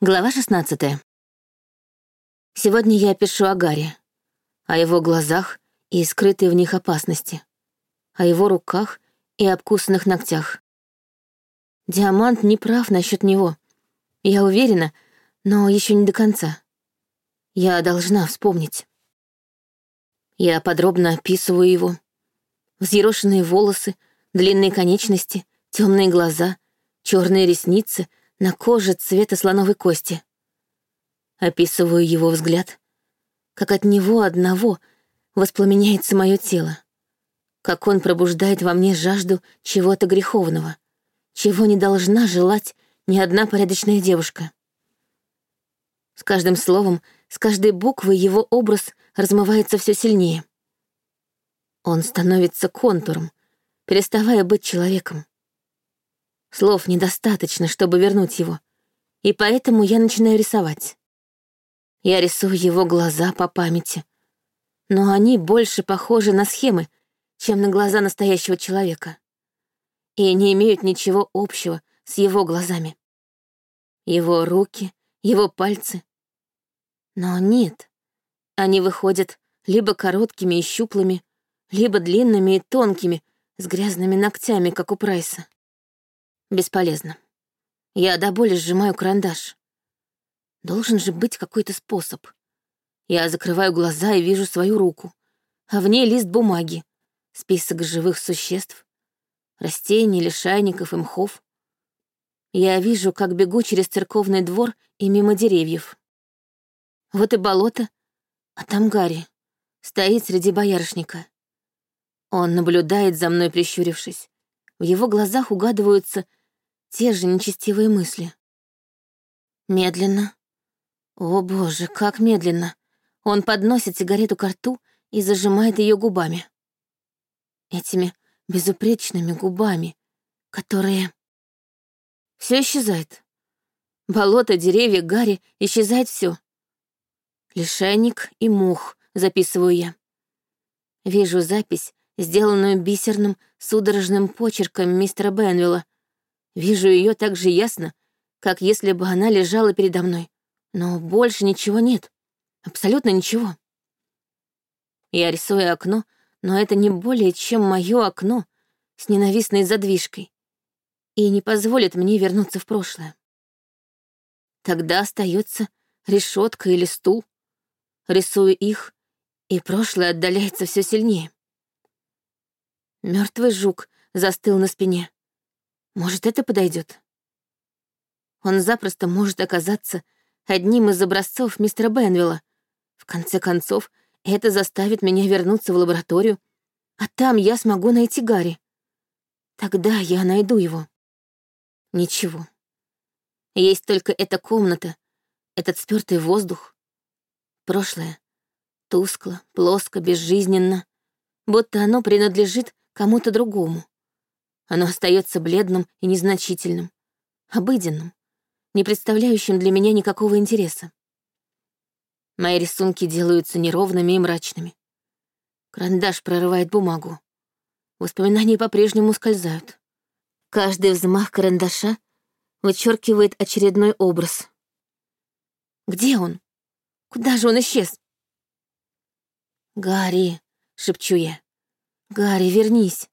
Глава 16. Сегодня я пишу о Гарри, о его глазах и скрытой в них опасности, о его руках и обкусанных ногтях. Диамант не прав насчет него. Я уверена, но еще не до конца. Я должна вспомнить. Я подробно описываю его. Взъерошенные волосы, длинные конечности, темные глаза, черные ресницы — на коже цвета слоновой кости. Описываю его взгляд, как от него одного воспламеняется мое тело, как он пробуждает во мне жажду чего-то греховного, чего не должна желать ни одна порядочная девушка. С каждым словом, с каждой буквой его образ размывается все сильнее. Он становится контуром, переставая быть человеком. Слов недостаточно, чтобы вернуть его, и поэтому я начинаю рисовать. Я рисую его глаза по памяти, но они больше похожи на схемы, чем на глаза настоящего человека, и не имеют ничего общего с его глазами. Его руки, его пальцы. Но нет, они выходят либо короткими и щуплыми, либо длинными и тонкими, с грязными ногтями, как у Прайса. Бесполезно. Я до боли сжимаю карандаш. Должен же быть какой-то способ. Я закрываю глаза и вижу свою руку, а в ней лист бумаги, список живых существ, растений, лишайников и мхов. Я вижу, как бегу через церковный двор и мимо деревьев. Вот и болото, а там Гарри стоит среди боярышника. Он наблюдает за мной, прищурившись. В его глазах угадываются те же нечестивые мысли. Медленно. О боже, как медленно. Он подносит сигарету к рту и зажимает ее губами. Этими безупречными губами, которые... Все исчезает. Болото, деревья, Гарри, исчезает все. Лишайник и мух, записываю я. Вижу запись, сделанную бисерным, судорожным почерком мистера Бенвилла, Вижу ее так же ясно, как если бы она лежала передо мной. Но больше ничего нет. Абсолютно ничего. Я рисую окно, но это не более чем мое окно с ненавистной задвижкой и не позволит мне вернуться в прошлое. Тогда остается решетка или стул. Рисую их, и прошлое отдаляется все сильнее. Мертвый жук застыл на спине. Может, это подойдет? Он запросто может оказаться одним из образцов мистера Бенвилла. В конце концов, это заставит меня вернуться в лабораторию, а там я смогу найти Гарри. Тогда я найду его. Ничего. Есть только эта комната, этот спёртый воздух. Прошлое. Тускло, плоско, безжизненно. Будто оно принадлежит кому-то другому. Оно остается бледным и незначительным, обыденным, не представляющим для меня никакого интереса. Мои рисунки делаются неровными и мрачными. Карандаш прорывает бумагу. Воспоминания по-прежнему скользают. Каждый взмах карандаша вычеркивает очередной образ. Где он? Куда же он исчез? «Гарри», — шепчу я, — «Гарри, вернись».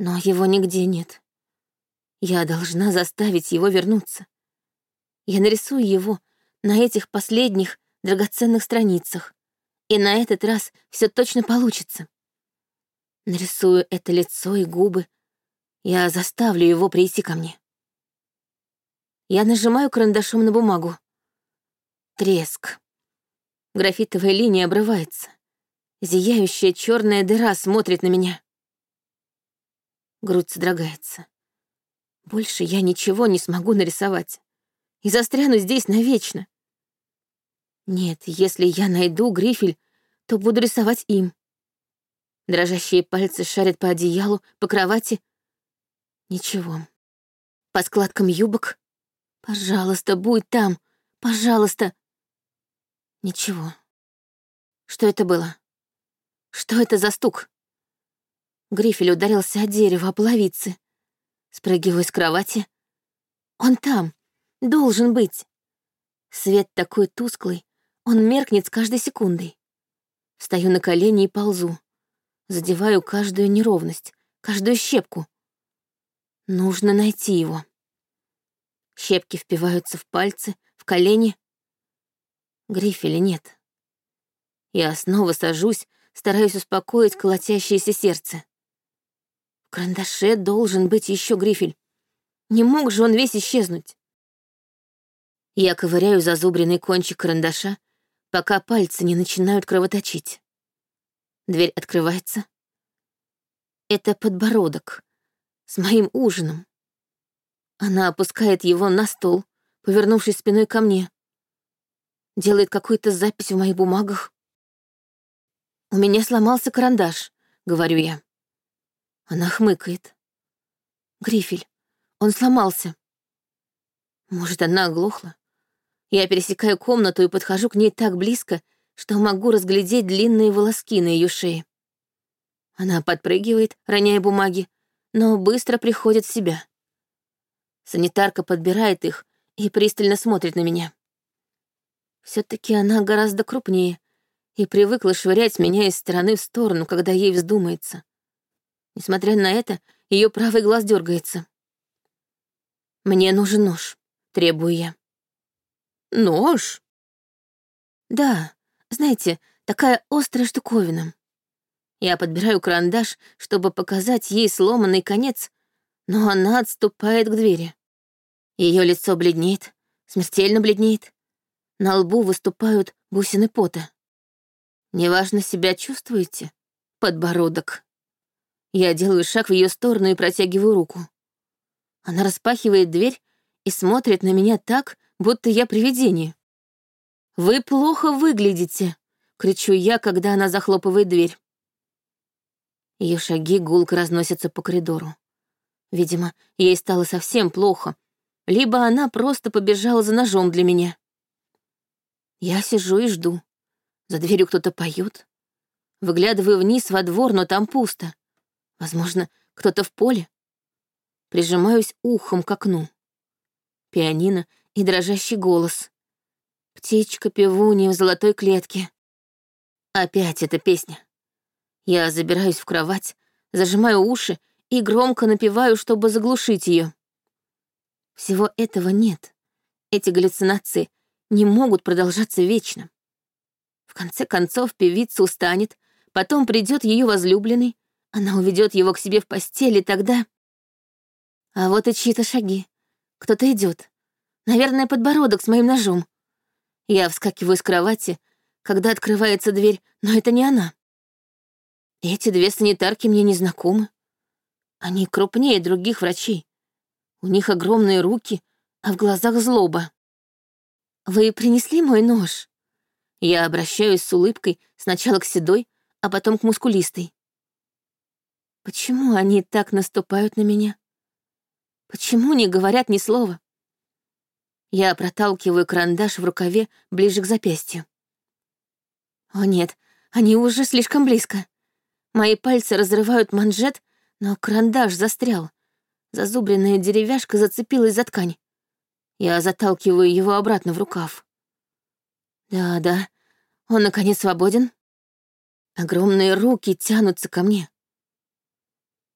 Но его нигде нет. Я должна заставить его вернуться. Я нарисую его на этих последних драгоценных страницах, и на этот раз все точно получится. Нарисую это лицо и губы. Я заставлю его прийти ко мне. Я нажимаю карандашом на бумагу. Треск. Графитовая линия обрывается. Зияющая черная дыра смотрит на меня. Грудь содрогается. Больше я ничего не смогу нарисовать. И застряну здесь навечно. Нет, если я найду грифель, то буду рисовать им. Дрожащие пальцы шарят по одеялу, по кровати. Ничего. По складкам юбок. Пожалуйста, будь там. Пожалуйста. Ничего. Что это было? Что это за стук? Грифель ударился о дерево, о половицы. Спрыгиваю с кровати. Он там, Должен быть. Свет такой тусклый, он меркнет с каждой секундой. Стою на колени и ползу. Задеваю каждую неровность, каждую щепку. Нужно найти его. Щепки впиваются в пальцы, в колени. Грифеля нет. Я снова сажусь, стараюсь успокоить колотящееся сердце. В карандаше должен быть еще грифель. Не мог же он весь исчезнуть. Я ковыряю зазубренный кончик карандаша, пока пальцы не начинают кровоточить. Дверь открывается. Это подбородок с моим ужином. Она опускает его на стол, повернувшись спиной ко мне. Делает какую-то запись в моих бумагах. «У меня сломался карандаш», — говорю я. Она хмыкает. «Грифель, он сломался». Может, она оглохла? Я пересекаю комнату и подхожу к ней так близко, что могу разглядеть длинные волоски на ее шее. Она подпрыгивает, роняя бумаги, но быстро приходит в себя. Санитарка подбирает их и пристально смотрит на меня. все таки она гораздо крупнее и привыкла швырять меня из стороны в сторону, когда ей вздумается. Несмотря на это, ее правый глаз дергается. «Мне нужен нож», — требую я. Нож? Да, знаете, такая острая штуковина. Я подбираю карандаш, чтобы показать ей сломанный конец, но она отступает к двери. Ее лицо бледнеет, смертельно бледнеет. На лбу выступают бусины пота. Неважно себя чувствуете? Подбородок. Я делаю шаг в ее сторону и протягиваю руку. Она распахивает дверь и смотрит на меня так, будто я привидение. «Вы плохо выглядите», — кричу я, когда она захлопывает дверь. Ее шаги гулко разносятся по коридору. Видимо, ей стало совсем плохо, либо она просто побежала за ножом для меня. Я сижу и жду. За дверью кто-то поет. Выглядываю вниз во двор, но там пусто. Возможно, кто-то в поле. Прижимаюсь ухом к окну. Пианино и дрожащий голос. Птичка-певунья в золотой клетке. Опять эта песня. Я забираюсь в кровать, зажимаю уши и громко напеваю, чтобы заглушить ее. Всего этого нет. Эти галлюцинации не могут продолжаться вечно. В конце концов певица устанет, потом придет ее возлюбленный, она уведет его к себе в постель, и тогда... А вот и чьи-то шаги. Кто-то идет. Наверное, подбородок с моим ножом. Я вскакиваю с кровати, когда открывается дверь, но это не она. Эти две санитарки мне не знакомы. Они крупнее других врачей. У них огромные руки, а в глазах злоба. «Вы принесли мой нож?» Я обращаюсь с улыбкой сначала к седой, а потом к мускулистой. Почему они так наступают на меня? Почему не говорят ни слова? Я проталкиваю карандаш в рукаве ближе к запястью. О нет, они уже слишком близко. Мои пальцы разрывают манжет, но карандаш застрял. Зазубренная деревяшка зацепилась за ткань. Я заталкиваю его обратно в рукав. Да-да, он, наконец, свободен. Огромные руки тянутся ко мне.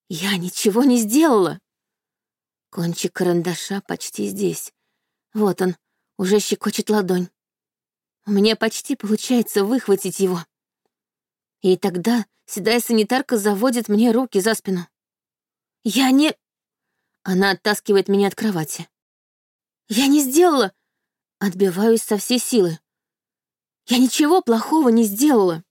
Я ничего не сделала. Кончик карандаша почти здесь. Вот он, уже щекочет ладонь. Меня почти получается выхватить его. И тогда седая санитарка заводит мне руки за спину. Я не... Она оттаскивает меня от кровати. Я не сделала... Отбиваюсь со всей силы. Я ничего плохого не сделала.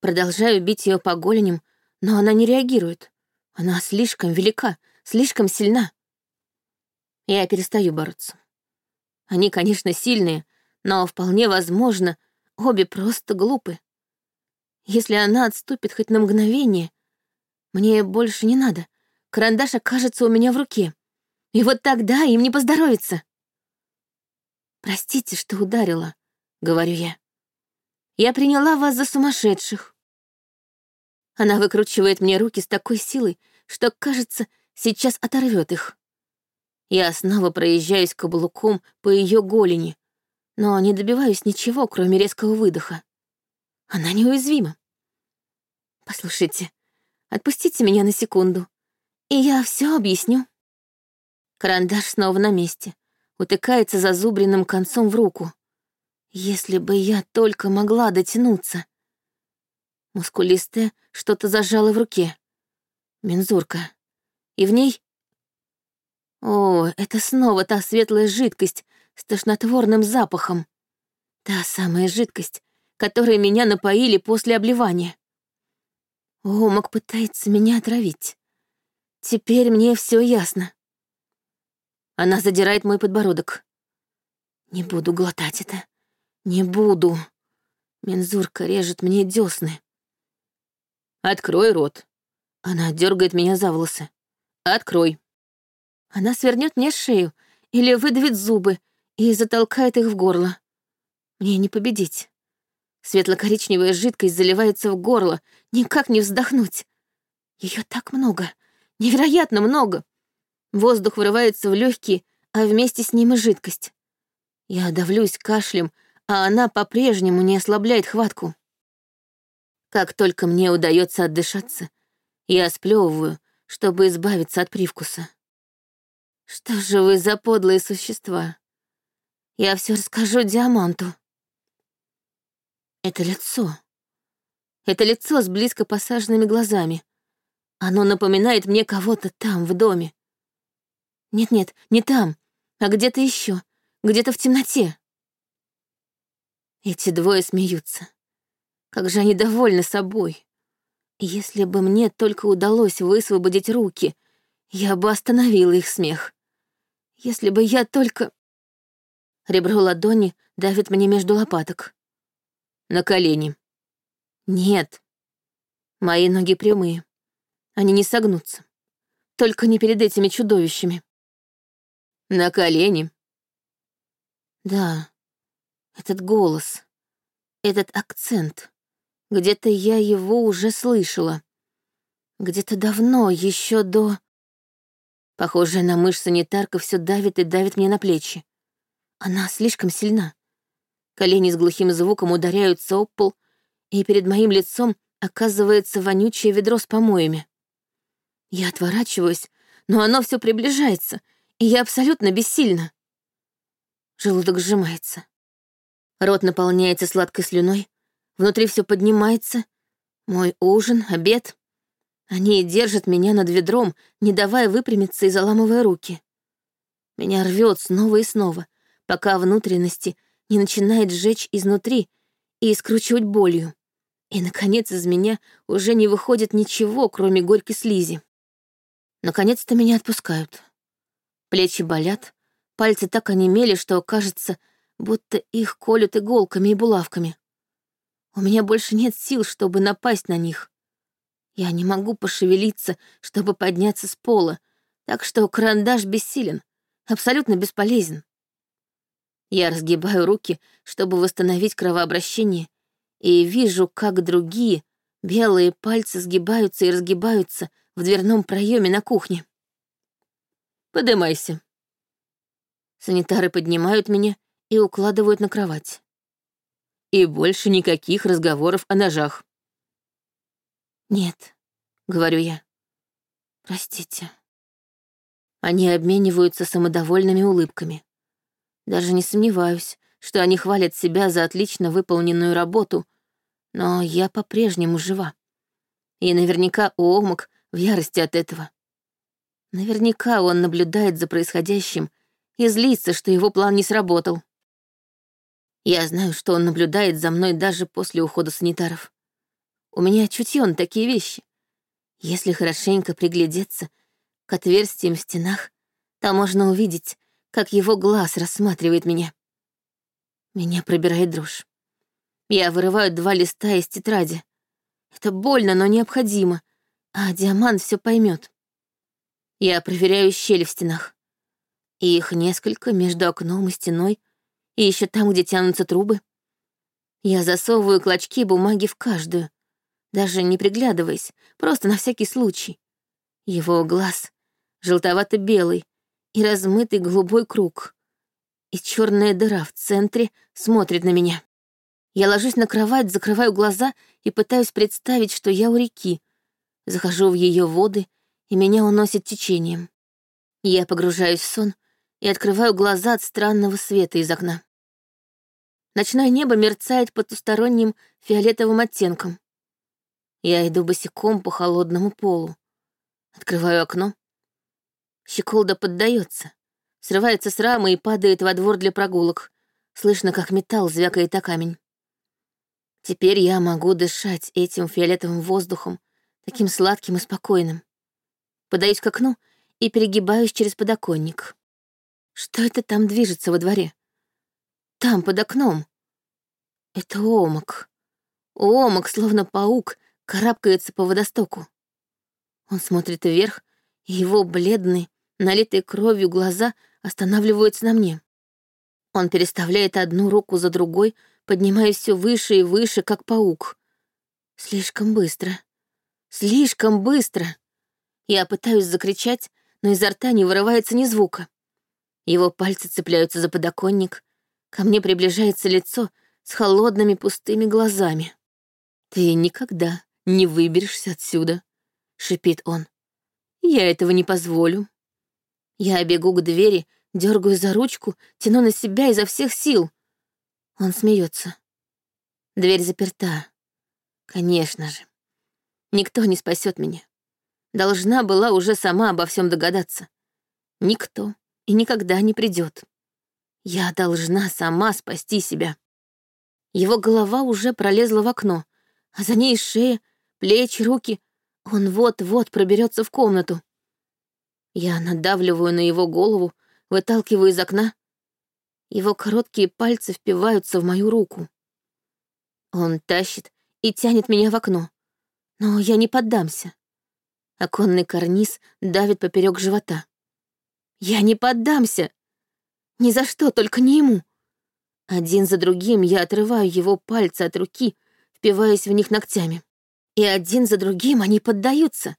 Продолжаю бить ее по голеням, но она не реагирует. Она слишком велика, слишком сильна. Я перестаю бороться. Они, конечно, сильные, но вполне возможно, обе просто глупы. Если она отступит хоть на мгновение, мне больше не надо. Карандаш окажется у меня в руке. И вот тогда им не поздоровится. «Простите, что ударила», — говорю я. «Я приняла вас за сумасшедших». Она выкручивает мне руки с такой силой, что, кажется, сейчас оторвет их. Я снова проезжаюсь каблуком по ее голени, но не добиваюсь ничего, кроме резкого выдоха. Она неуязвима. Послушайте, отпустите меня на секунду, и я все объясню. Карандаш снова на месте, утыкается зазубренным концом в руку. Если бы я только могла дотянуться. Мускулистая что-то зажала в руке. Мензурка. И в ней... О, это снова та светлая жидкость с тошнотворным запахом. Та самая жидкость, которой меня напоили после обливания. Омак пытается меня отравить. Теперь мне все ясно. Она задирает мой подбородок. Не буду глотать это. Не буду. Мензурка режет мне десны. Открой рот. Она дергает меня за волосы. Открой. Она свернет мне шею или выдавит зубы и затолкает их в горло. Мне не победить. Светло-коричневая жидкость заливается в горло, никак не вздохнуть. Ее так много, невероятно много. Воздух вырывается в легкие, а вместе с ним и жидкость. Я давлюсь кашлем, а она по-прежнему не ослабляет хватку. Как только мне удается отдышаться, я сплевываю, чтобы избавиться от привкуса. Что же вы за подлые существа? Я все расскажу Диаманту. Это лицо. Это лицо с близко посаженными глазами. Оно напоминает мне кого-то там, в доме. Нет-нет, не там, а где-то еще, где-то в темноте. Эти двое смеются. Как же они довольны собой. Если бы мне только удалось высвободить руки, я бы остановила их смех. Если бы я только... Ребро ладони давит мне между лопаток. На колени. Нет. Мои ноги прямые. Они не согнутся. Только не перед этими чудовищами. На колени. Да, этот голос, этот акцент. Где-то я его уже слышала. Где-то давно, еще до... Похожая на мышь санитарка все давит и давит мне на плечи. Она слишком сильна. Колени с глухим звуком ударяются об пол, и перед моим лицом оказывается вонючее ведро с помоями. Я отворачиваюсь, но оно все приближается, и я абсолютно бессильна. Желудок сжимается. Рот наполняется сладкой слюной, внутри все поднимается. Мой ужин, обед. Они держат меня над ведром, не давая выпрямиться и заламывая руки. Меня рвет снова и снова, пока внутренности не начинает сжечь изнутри и скручивать болью. И, наконец, из меня уже не выходит ничего, кроме горькой слизи. Наконец-то меня отпускают. Плечи болят, пальцы так онемели, что кажется, будто их колют иголками и булавками. У меня больше нет сил, чтобы напасть на них. Я не могу пошевелиться, чтобы подняться с пола, так что карандаш бессилен, абсолютно бесполезен. Я разгибаю руки, чтобы восстановить кровообращение, и вижу, как другие белые пальцы сгибаются и разгибаются в дверном проеме на кухне. «Подымайся». Санитары поднимают меня и укладывают на кровать. И больше никаких разговоров о ножах. «Нет», — говорю я. «Простите». Они обмениваются самодовольными улыбками. Даже не сомневаюсь, что они хвалят себя за отлично выполненную работу, но я по-прежнему жива. И наверняка Омак в ярости от этого. Наверняка он наблюдает за происходящим и злится, что его план не сработал. Я знаю, что он наблюдает за мной даже после ухода санитаров. У меня чутье на такие вещи. Если хорошенько приглядеться к отверстиям в стенах, то можно увидеть, как его глаз рассматривает меня. Меня пробирает дрожь. Я вырываю два листа из тетради. Это больно, но необходимо, а Диамант все поймет. Я проверяю щели в стенах. Их несколько между окном и стеной, и еще там, где тянутся трубы. Я засовываю клочки бумаги в каждую, даже не приглядываясь, просто на всякий случай. Его глаз желтовато-белый, и размытый голубой круг. И черная дыра в центре смотрит на меня. Я ложусь на кровать, закрываю глаза и пытаюсь представить, что я у реки. Захожу в ее воды, и меня уносит течением. Я погружаюсь в сон и открываю глаза от странного света из окна. Ночное небо мерцает потусторонним фиолетовым оттенком. Я иду босиком по холодному полу. Открываю окно. Щеколда поддается, срывается с рамы и падает во двор для прогулок. Слышно, как металл звякает о камень. Теперь я могу дышать этим фиолетовым воздухом, таким сладким и спокойным. Подаюсь к окну и перегибаюсь через подоконник. Что это там движется во дворе? Там, под окном. Это омок. Омок, словно паук, карабкается по водостоку. Он смотрит вверх, и его бледные, налитые кровью глаза останавливаются на мне. Он переставляет одну руку за другой, поднимаясь все выше и выше, как паук. Слишком быстро. Слишком быстро. Я пытаюсь закричать, но изо рта не вырывается ни звука. Его пальцы цепляются за подоконник. Ко мне приближается лицо с холодными пустыми глазами. «Ты никогда не выберешься отсюда», — шипит он. «Я этого не позволю». Я бегу к двери, дергаю за ручку, тяну на себя изо всех сил. Он смеется. Дверь заперта. Конечно же. Никто не спасет меня. Должна была уже сама обо всем догадаться. Никто и никогда не придет. Я должна сама спасти себя. Его голова уже пролезла в окно, а за ней шея, плечи, руки. Он вот-вот проберется в комнату. Я надавливаю на его голову, выталкиваю из окна. Его короткие пальцы впиваются в мою руку. Он тащит и тянет меня в окно. Но я не поддамся. Оконный карниз давит поперек живота. Я не поддамся. Ни за что, только не ему. Один за другим я отрываю его пальцы от руки, впиваясь в них ногтями. И один за другим они поддаются.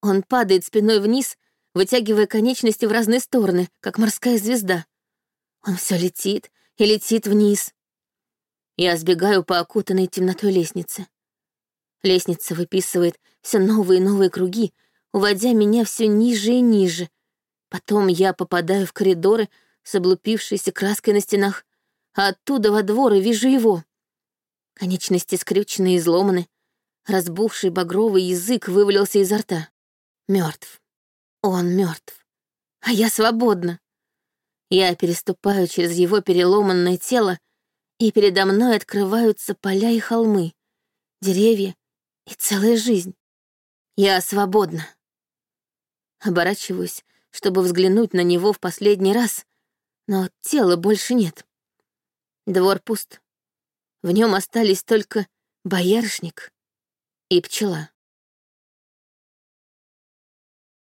Он падает спиной вниз, вытягивая конечности в разные стороны, как морская звезда. Он все летит и летит вниз. Я сбегаю по окутанной темнотой лестнице. Лестница выписывает все новые и новые круги, уводя меня все ниже и ниже. Потом я попадаю в коридоры с облупившейся краской на стенах, а оттуда во двор и вижу его. Конечности скрючены и изломаны. Разбухший багровый язык вывалился изо рта. Мертв. Он мертв. А я свободна. Я переступаю через его переломанное тело, и передо мной открываются поля и холмы, деревья и целая жизнь. Я свободна. Оборачиваюсь, чтобы взглянуть на него в последний раз, но тела больше нет. Двор пуст. В нем остались только боярышник и пчела.